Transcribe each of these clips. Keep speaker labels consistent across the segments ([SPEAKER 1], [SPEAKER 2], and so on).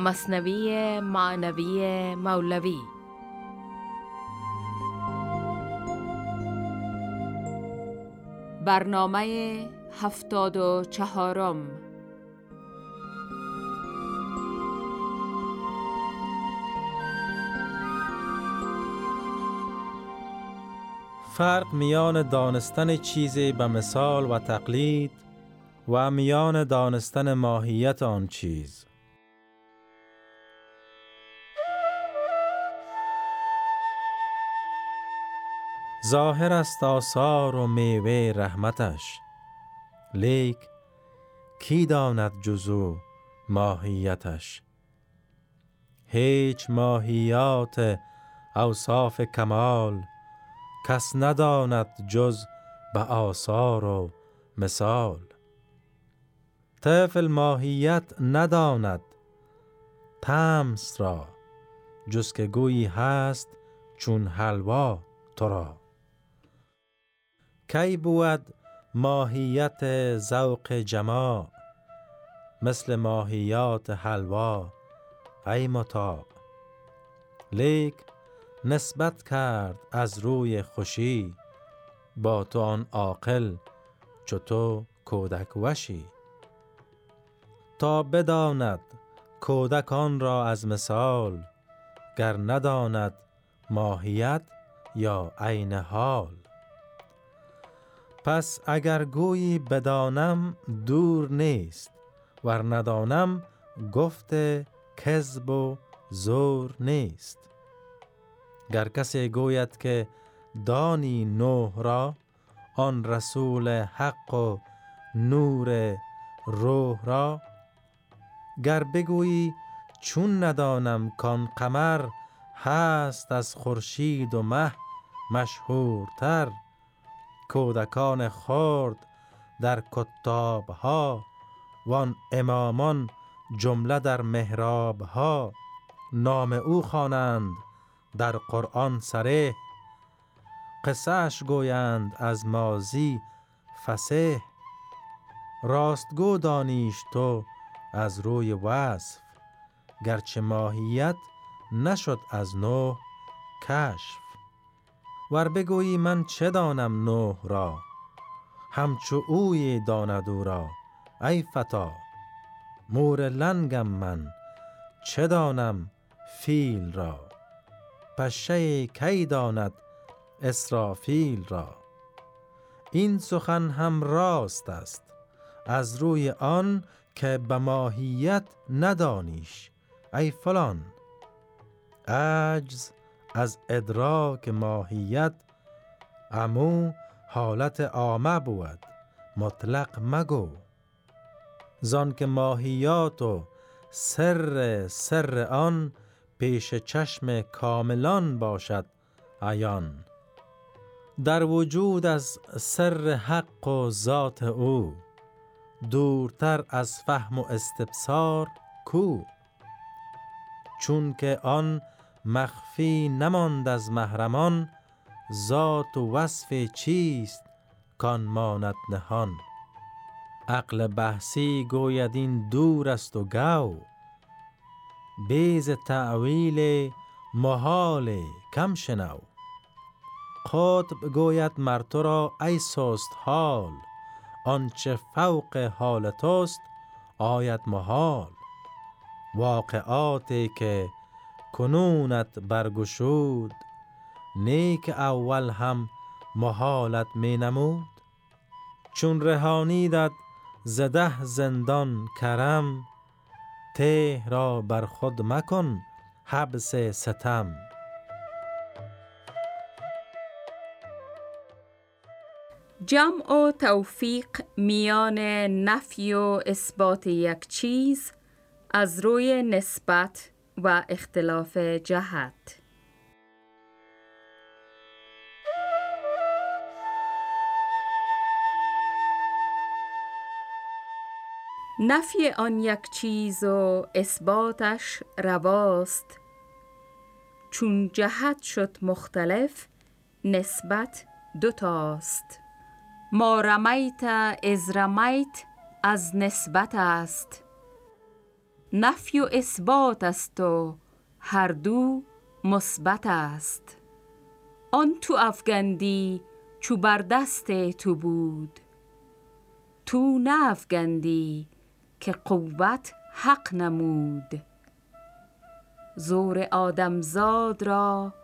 [SPEAKER 1] مصنوی معنوی مولوی. برنامه هفتاد و چهارم.
[SPEAKER 2] فرق میان دانستن چیزی به مثال و تقلید و میان دانستن ماهیت آن چیز. ظاهر است آثار و میوه رحمتش. لیک کی داند جزو ماهیتش؟ هیچ ماهیات اوصاف کمال کس نداند جز به آثار و مثال. طفل ماهیت نداند تمس را جز که گویی هست چون حلوا تو را. کی بود ماهیت ذوق جماع؟ مثل ماهیات حلوا ای مطاع. لیک نسبت کرد از روی خوشی با تو آن عاقل چو تو کودک وشی. تا بداند کودک آن را از مثال گر نداند ماهیت یا عین حال. پس اگر گویی بدانم دور نیست ور ندانم گفت کذب و زور نیست. گر کسی گوید که دانی نوح را آن رسول حق و نور روح را گر بگویی چون ندانم کان قمر هست از خورشید و مه مشهورتر. کودکان خرد در کتاب ها وان امامان جمله در محراب ها نام او خوانند در قرآن سره قصهش گویند از مازی فسه راستگو دانیش تو از روی وصف گرچه ماهیت نشد از نو کشف. ور بگویی من چه دانم نوح را؟ همچو اوی داند او را ای فتا! مور لنگم من چه دانم فیل را؟ پشه کی داند اسرافیل را؟ این سخن هم راست است از روی آن که به ماهیت ندانیش ای فلان! عجز! از ادراک ماهیت امو حالت عامه بود. مطلق مگو. زان که ماهیات و سر سر آن پیش چشم کاملان باشد عیان. در وجود از سر حق و ذات او دورتر از فهم و استبصار کو. چون که آن مخفی نماند از محرمان ذات و وصف چیست کان ماند نهان؟ عقل بحثی گوید این دور است و گو بیز تعویل محال کم شنو. قطب گوید مر تو را ای سست حال آنچه فوق حال توست آید محال. واقعاتی که کنونت برگشود. نیک اول هم محالت می نمود. چون رهانیدت زده زندان کرم ته را بر خود مکن حبس ستم.
[SPEAKER 1] جمع و توفیق میان نفی و اثبات یک چیز از روی نسبت و اختلاف جهت. نفی آن یک چیز و اثباتش رواست. چون جهت شد مختلف نسبت دوتاست. ما رمیت از رمیت از نسبت است. نفی و اثبات است و هر دو مثبت است. آن تو افگندی چو بر دست تو بود. تو نه افگندی که قوت حق نمود. زور آدمزاد را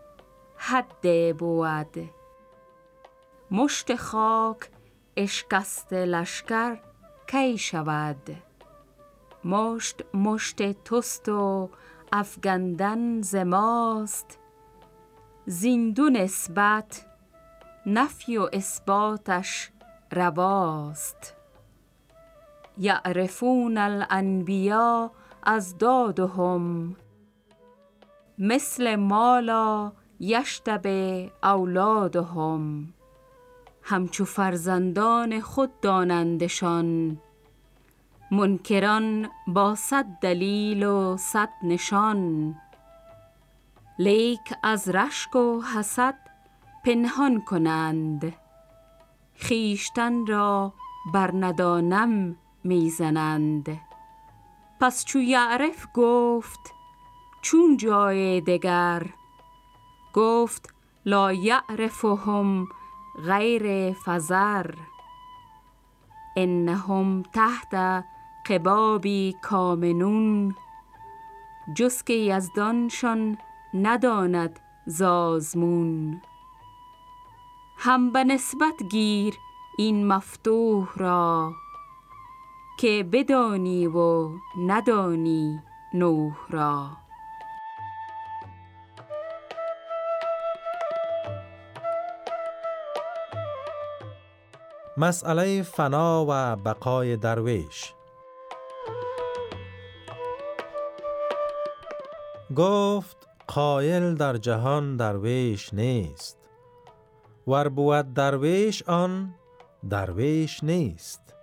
[SPEAKER 1] حد بود. مشت خاک اشکست لشکر کی شود؟ مشت مشت توست و افگندن زماست زیندو نسبت نفی و اثباتش رواست. یعرفون الانبیا از دادهم. مثل مالا یشتبه اولادهم. همچو فرزندان خود دانندشان منکران با صد دلیل و صد نشان. لیک از رشک و حسد پنهان کنند. خیشتن را بر ندانم می‌زنند. پس چو یعرف گفت چون جای دگر؟ گفت لا یعرفهم غیر فزر انهم تحت قبابی کامنون جز که یزدانشان نداند زازمون. هم به نسبت گیر این مفتوح را که بدانی و ندانی نوح را.
[SPEAKER 2] مسئله فنا و بقای درویش گفت قایل در جهان درویش نیست. ور بود درویش آن درویش نیست.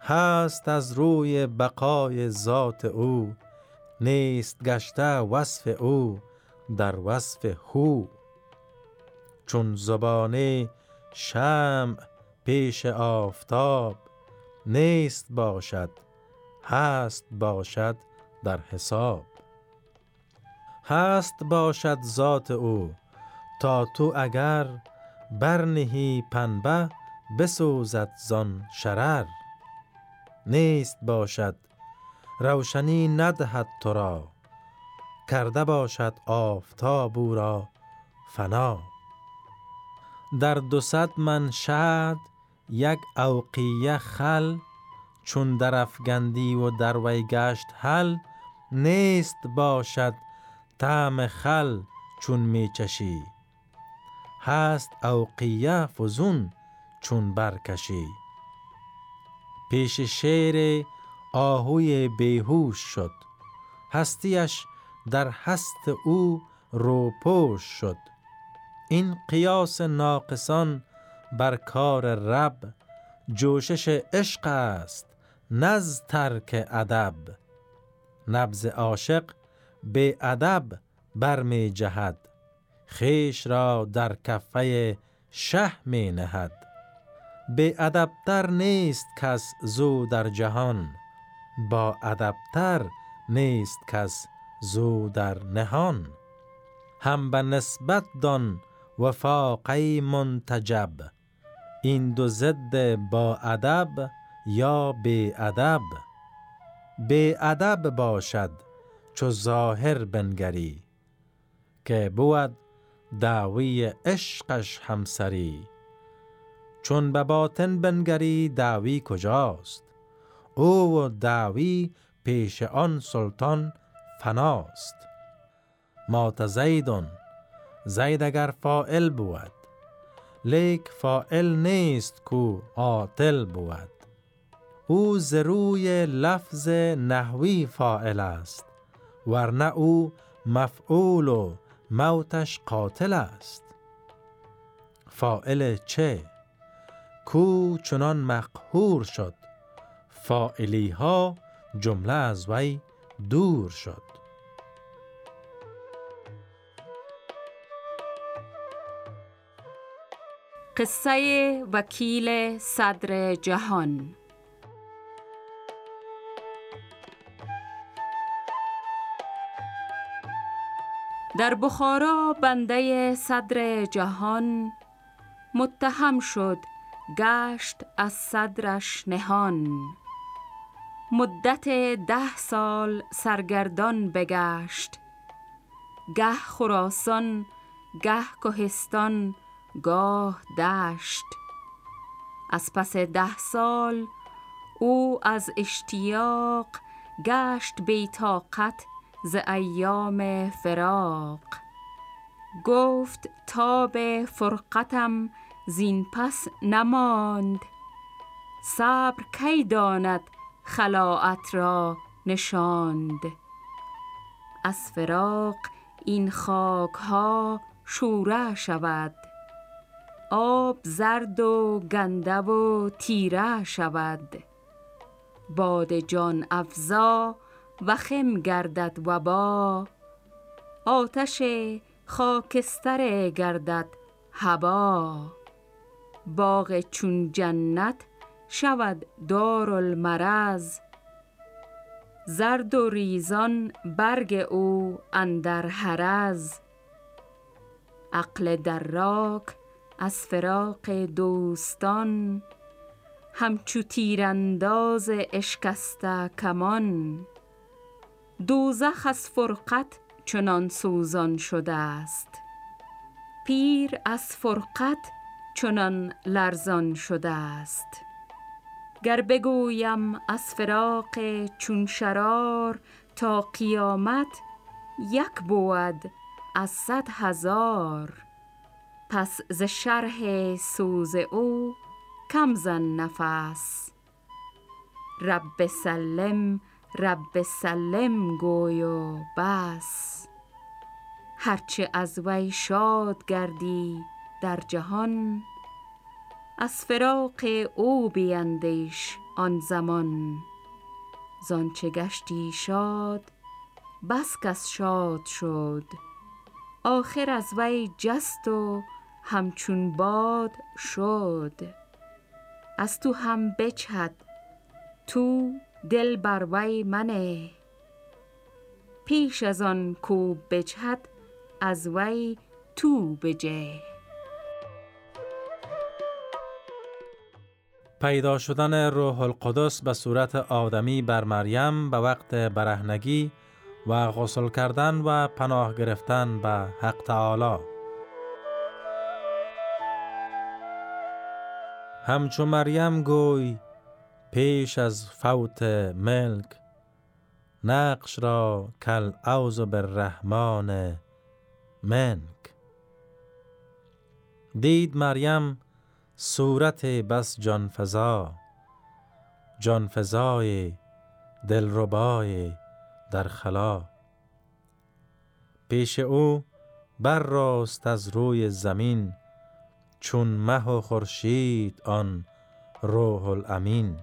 [SPEAKER 2] هست از روی بقای ذات او نیست گشته وصف او در وصف هو. چون زبانه شمع پیش آفتاب نیست باشد هست باشد در حساب. هست باشد ذات او تا تو اگر برنهی پنبه بسوزد زان شرر. نیست باشد روشنی ندهد تو را کرده باشد آفتاب او را فنا. در دو صد من شد یک اوقیه خل چون در افگندی و در وی گشت حل نیست باشد طعم خل چون می چشی هست اوقیه فزون چون برکشی. پیش شیر آهوی بیهوش شد. هستیش در هست او روپوش شد. این قیاس ناقصان بر کار رب جوشش عشق است نز ترک ادب. نبز عاشق به ادب برمی جهد خیش را در کفه شه می نهد به ادبتر نیست کس زو در جهان. با ادبتر نیست کس زو در نهان. هم به نسبت دان وفاقی منتجب. این دو ضد با ادب یا به ادب به ادب باشد. چو ظاهر بنگری که بود دعوی عشقش همسری. چون به باطن بنگری دعوی کجاست؟ او و دعوی پیش آن سلطان فناست. مات زیدون زید اگر فائل بود لیک فائل نیست کو عاطل بود. او زروی لفظ نحوی فائل است. ورنه او مفعول و موتش قاتل است. فائل چه کو چنان مقهور شد. فائلی ها جمله از وی دور شد.
[SPEAKER 1] قصه وکیل صدر جهان در بخارا بنده صدر جهان متهم شد گشت از صدرش نهان. مدت ده سال سرگردان بگشت. گه خراسان گه کهستان گاه دشت. از پس ده سال او از اشتیاق گشت بیتاقت ز ایام فراق. گفت تاب فرقتم زین پس نماند. صبر کی داند خلاعت را نشاند. از فراق این خاک ها شوره شود. آب زرد و گنده و تیره شود. باد جان افزا و خم گردد با آتش خاکستر گردد هوا. باغ چون جنت شود دار المرز زرد و ریزان برگ او اندر هرز عقل دراک از فراق دوستان. همچو تیرانداز اشکسته کمان. دوزخ از فرقت چنان سوزان شده است. پیر از فرقت چنان لرزان شده است. گر بگویم از فراق چون شرار تا قیامت یک بود از صد هزار. پس ز شرح سوز او کم زن نفس. رب سلم رب سلم گوی و بس. هرچه از وی شاد گردی در جهان از فراق او بیندیش آن زمان. زانچه گشتی شاد بس کس شاد شد. آخر از وی جست و همچون باد شد. از تو هم بچد تو دل بر وی منه. پیش از آن کو بجهد از وی تو بجه.
[SPEAKER 2] پیدا شدن روح القدس به صورت آدمی بر مریم به وقت برهنگی و غسل کردن و پناه گرفتن به حق تعالی. همچو مریم گوی پیش از فوت ملک نقش را کل اوز بالرحمن منک. دید مریم صورت بس جانفزا جانفزای دلربای در خلا. پیش او بر راست از روی زمین چون مه و خورشید آن روح الامین.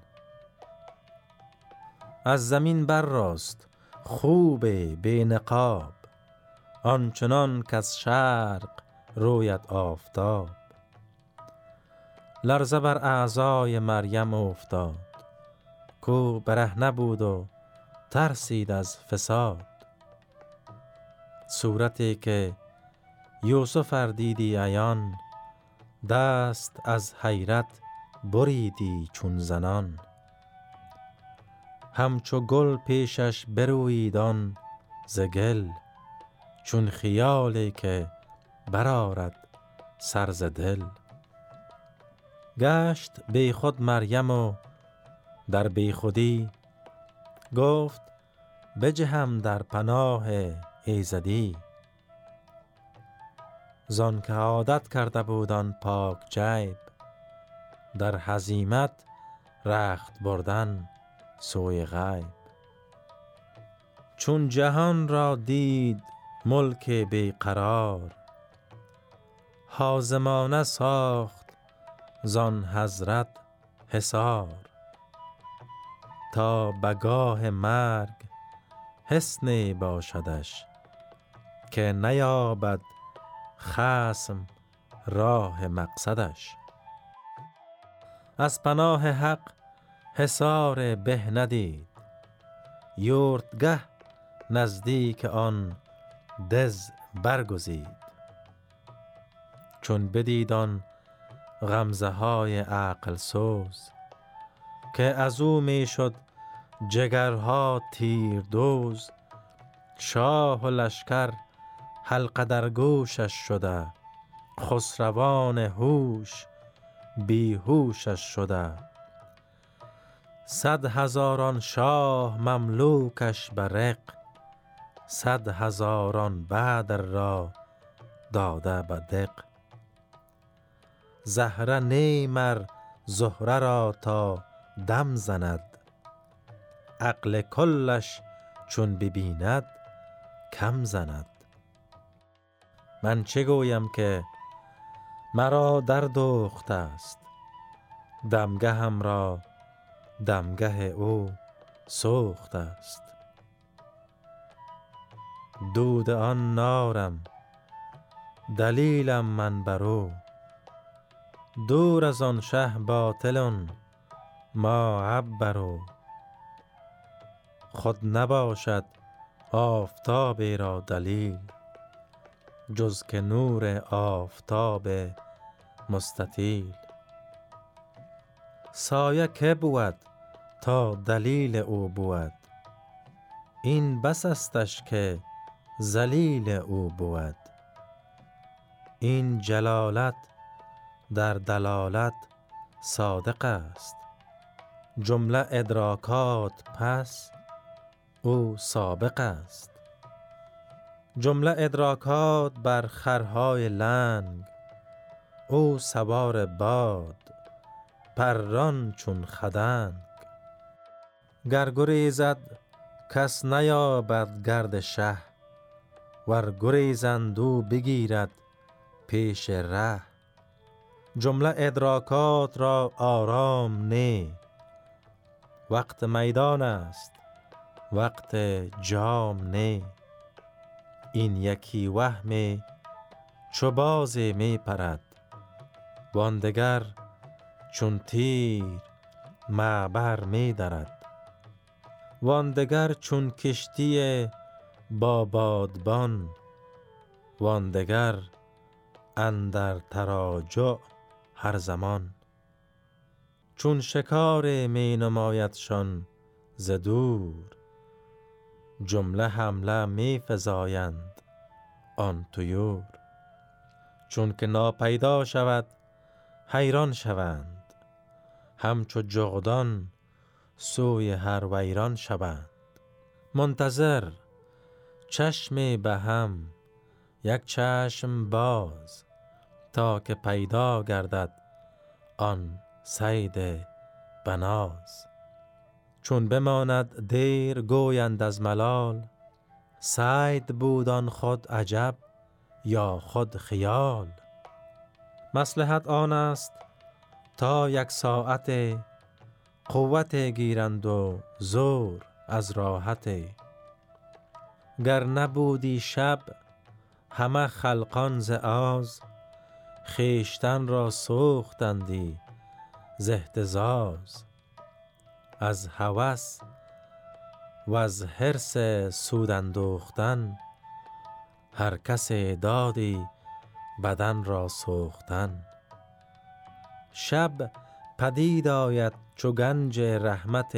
[SPEAKER 2] از زمین بر راست خوب بی نقاب آنچنان که از شرق رویت آفتاب. لرزه بر اعضای مریم افتاد کو برهنه بود و ترسید از فساد. صورتی که یوسف اردیدی ایان دست از حیرت بریدی چون زنان. همچو گل پیشش برویدان زگل چون خیالی که برارد سرز دل. گشت بی خود مریم و در بی خودی گفت بجهم در پناه ایزدی. زان که عادت کرده بودان پاک جیب در حزیمت رخت بردن. سوی غیب. چون جهان را دید ملک بیقرار حازمانه ساخت زان حضرت حسار تا بگاه مرگ حسنی باشدش که نیابد خسم راه مقصدش. از پناه حق حسار به ندید. یورتگه نزدیک آن دز برگزید. چون بدیدان غمزه های عقل سوز که از او می شد جگرها تیر دوز. شاه و لشکر حلقه در گوشش شده خسروان هوش بیهوشش شده. صد هزاران شاه مملوکش برق صد هزاران بدر را داده به دق زهره نیمر زهره را تا دم زند عقل کلش چون ببیند کم زند. من چه گویم که مرا در دوخت است دمگهم را دمگه او سوخت است. دود آن نارم دلیلم من برو دور از آن شه باطلون ما عبرو خود نباشد آفتابی را دلیل جز که نور آفتاب مستطیل. سایه که بود؟ تا دلیل او بود. این بس استش که زلیل او بود. این جلالت در دلالت صادق است. جمله ادراکات پس او سابق است. جمله ادراکات بر خرهای لنگ او سوار باد پران چون خدنگ. گر گریزد کس نیابد گرد شه. ور گریزند او بگیرد پیش ره. جمله ادراکات را آرام نه. وقت میدان است وقت جام نه. این یکی وهم چو باز می پرد. واندگر چون تیر معبر می درد. واندگر چون کشتی با بادبان واندگر اندر تراجع هر زمان. چون شکار می نمایدشان ز دور جمله حمله می فزایند آن طیور. چون که ناپیدا شود حیران شوند همچو جغدان سوی هر ویران شوند. منتظر چشم به هم یک چشم باز تا که پیدا گردد آن سید بناز. چون بماند دیر گویند از ملال سید بودان خود عجب یا خود خیال. مسلحت آن است تا یک ساعت قوت گیرند و زور از راحت. گر نبودی شب همه خلقان ز آز خیشتن را سوختندی ز اهتزاز. از هوس و از حرس سود اندوختن هر کس دادی بدن را سوختن. شب پدید آید چو گنج رحمت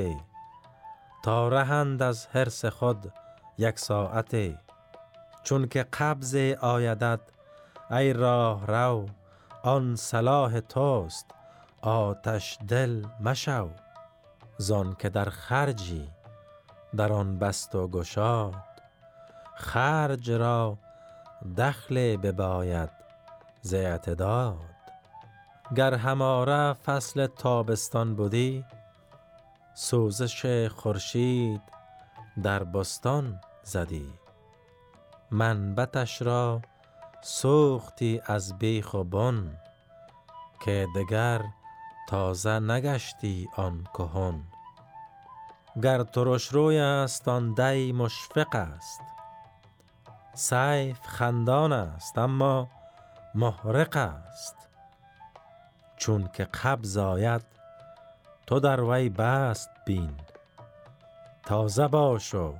[SPEAKER 2] تا رهند از حرس خود یک ساعت چون که قبض آیدت ای راه رو آن صلاح توست آتش دل مشو. زان که در خرجی در آن بست و گشاد خرج را دخل بباید ز اعتداد گر هماره فصل تابستان بودی سوزش خورشید در بستان زدی. منبتش را سوختی از بیخ و بن که دگر تازه نگشتی آن کهن. گر ترش روی است آن دی مشفق است. سیف خندان است اما محرق است. چون که قبض آید تو در وی بست بین. تازه باش و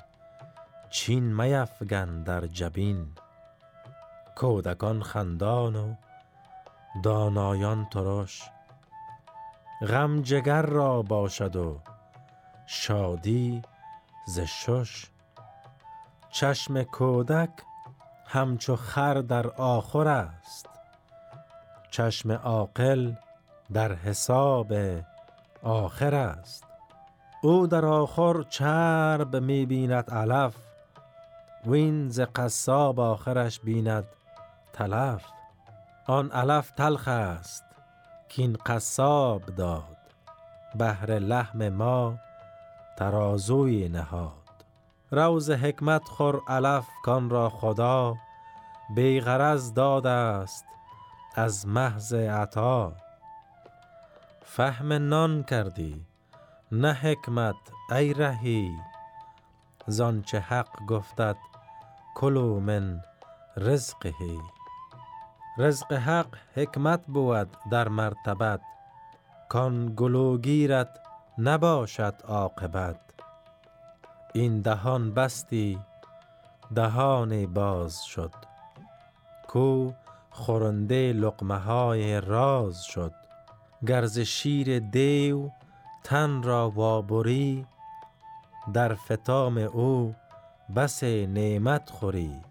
[SPEAKER 2] چین میفگن در جبین. کودکان خندان و دانایان ترش. غم جگر را باشد و شادی ز شش. چشم کودک همچو خر در آخر است. چشم عاقل در حساب آخر است. او در آخر چرب می بیند علف وین ز قصاب آخرش بیند تلف. آن علف تلخ است کین قصاب داد بهر لحم ما ترازوی نهاد. روز حکمت خور علف کان را خدا بی غرض داد است از محض عطا. فهم نان کردی نه حکمت ای رهی. زانچه حق گفتد کلوا من رزقه. رزق حق حکمت بود در مرتبت کان گلوگیرت نباشد عاقبت. این دهان بستی دهان باز شد. کو خورنده لقمه های راز شد. گرز شیر دیو تن را وابری در فتام او بس نعمت خوری.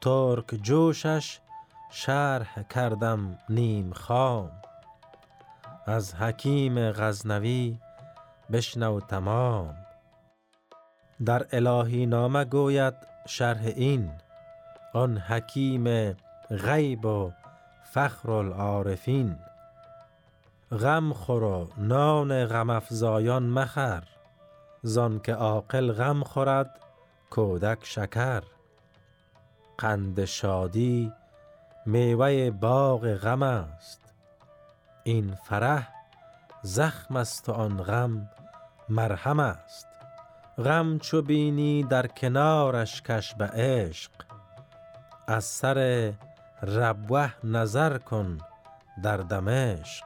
[SPEAKER 2] ترک جوشش شرح کردم نیم خام. از حکیم غزنوی بشنو تمام. در الهی نامه گوید شرح این. آن حکیم غیب و فخر العارفین. غم خور و نان غم افزایان مخر. زان که عاقل غم خورد کودک شکر. قند شادی میوه باغ غم است. این فرح زخم است و آن غم مرهم است. غم چو بینی در کنارش کش به عشق. از سر ربوه نظر کن در دمشق.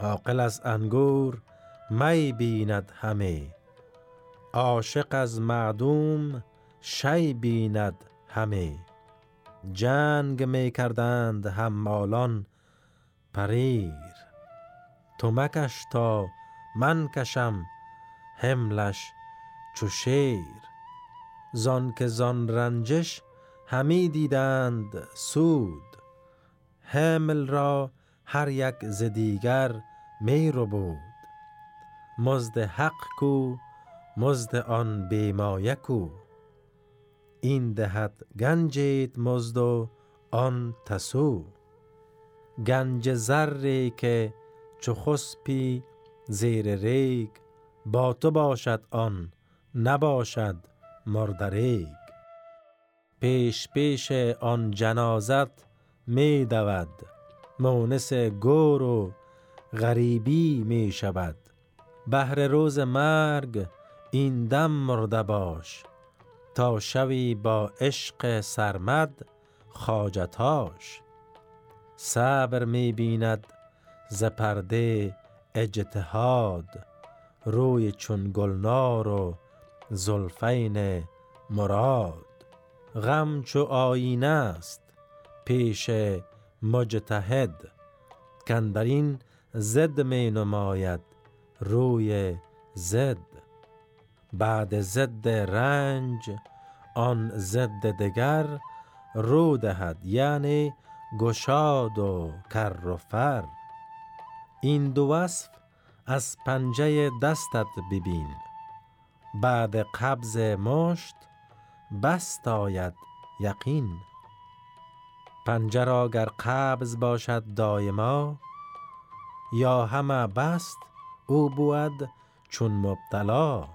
[SPEAKER 2] عاقل از انگور می بیند همه. عاشق از معدوم شی بیند همه. جنگ می کردند حمالان پریر. تو مکش تا من کشم حملش چو شیر. زان که زان رنجش همی دیدند سود. حمل را هر یک ز دیگر می ربود. مزد حق کو مزد آن بی مایه کو. این دهد گنجیت مزد و آن تسو. گنج زری که چو خسپی زیر ریگ با تو باشد آن نباشد مردریگ پیش پیش آن جنازت می دود. مونس گور و غریبی می شود. بهر روز مرگ این دم مرده باش. تا شوی با عشق سرمد خواجتاش. صبر می بیند ز پرده اجتهاد. روی چون گلنار و زلفین مراد. غم چو آینه است پیش مجتهد کندرین زد می نماید روی زد بعد زد رنج آن زد دگر رو دهد یعنی گشاد و کر و فر. این دو وصف از پنجه دستت ببین. بعد قبض مشت بست آید یقین. پنجه را گر قبض باشد دایما یا همه بست او بود چون مبتلا.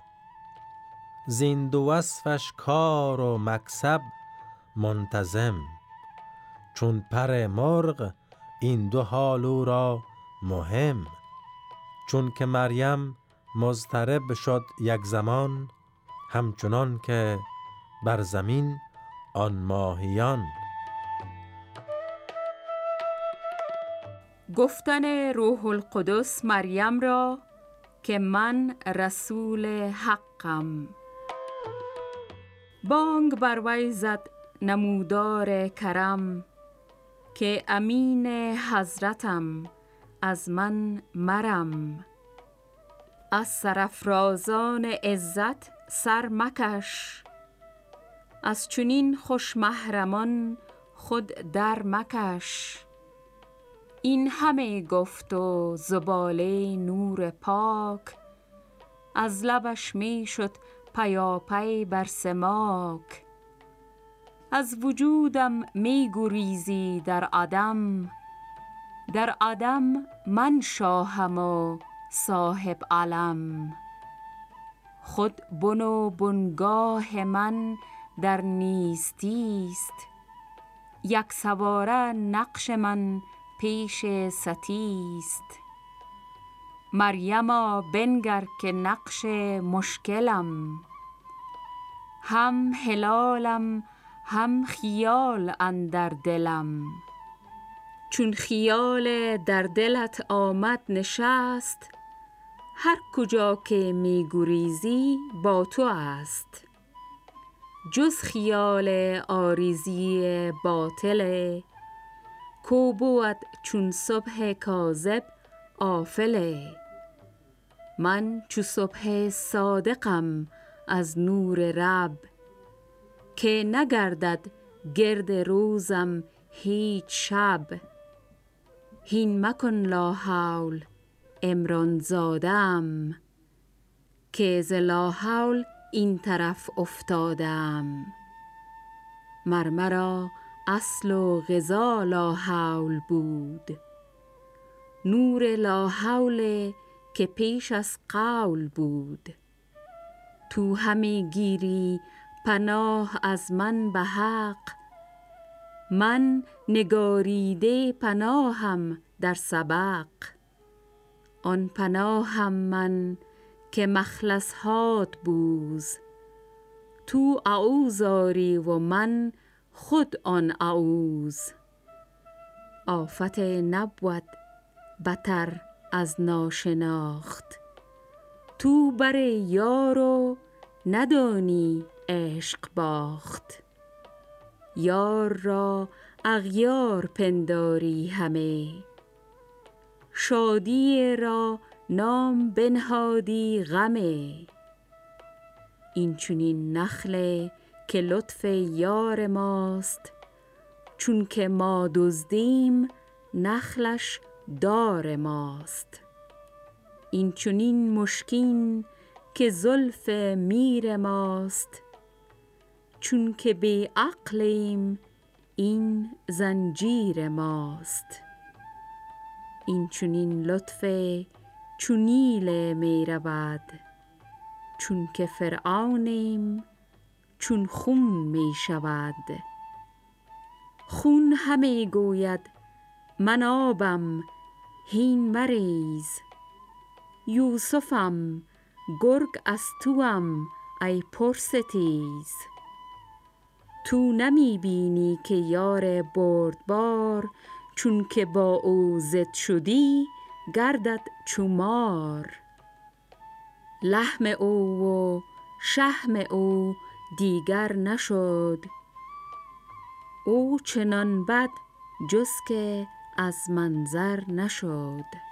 [SPEAKER 2] زین دو وصفش کار و مکسب منتظم چون پر مرغ این دو حال او را مهم. چون که مریم مضطرب شد یک زمان همچنان که بر زمین آن ماهیان.
[SPEAKER 1] گفتن روح القدس مریم را که من رسول حقم. بانگ بر وی زد نمودار کرم که امین حضرتم از من مرم. از سرفرازان عزت سر مکش از چنین خوش محرمان خود در مکش. این همه گفت و زباله نور پاک. از لبش می شد پیاپی بر سماک. از وجودم می گریزی در عدم. در عدم من شاهم و صاحب علم. خود بن و بنگاه من در نیستی است. یک سواره نقش من پیش ستی است. مریما بنگر که نقش مشکلم. هم هلالم هم خیال اندر دلم. چون خیال در دلت آمد نشست هر کجا که می گریزی با تو است. جز خیال آریزی باطله کو بود چون صبح کاذب آفله من چو صبح صادقم از نور رب. که نگردد گرد روزم هیچ شب. هین مکن لا حول عمران زادم. که ز لا حول این طرف افتادم. مرمرا اصل و غذا لا حول بود. نور لا حول که پیش از قول بود. تو همی گیری پناه از من به حق. من نگاریده پناهم در سبق. آن پناهم من که مخلص هات بوز. تو اعوذ آری و من خود آن اعوذ. آفت نبود بتر از ناشناخت. تو بر یار و ندانی عشق باخت. یار را اغیار پنداری همه. شادی را نام بنهادی غمه این چنین نخله که لطف یار ماست چون که ما دزدیم نخلش دار ماست. این چنین مشکین که زلف میر ماست چون که بی عقلیم این زنجیر ماست. این چنین لطف چو نیل می رود. چون که فرعونیم چون خون می شود. خون همی گوید من آبم هین مریز. یوسفم گرگ از توام ای پرستیز. تو نمی بینی که یار بردبار چون که با او ضد شدی گردد چو مار. لحم او و شحم او دیگر نشد. او چنان بد جز که از منظر نشد.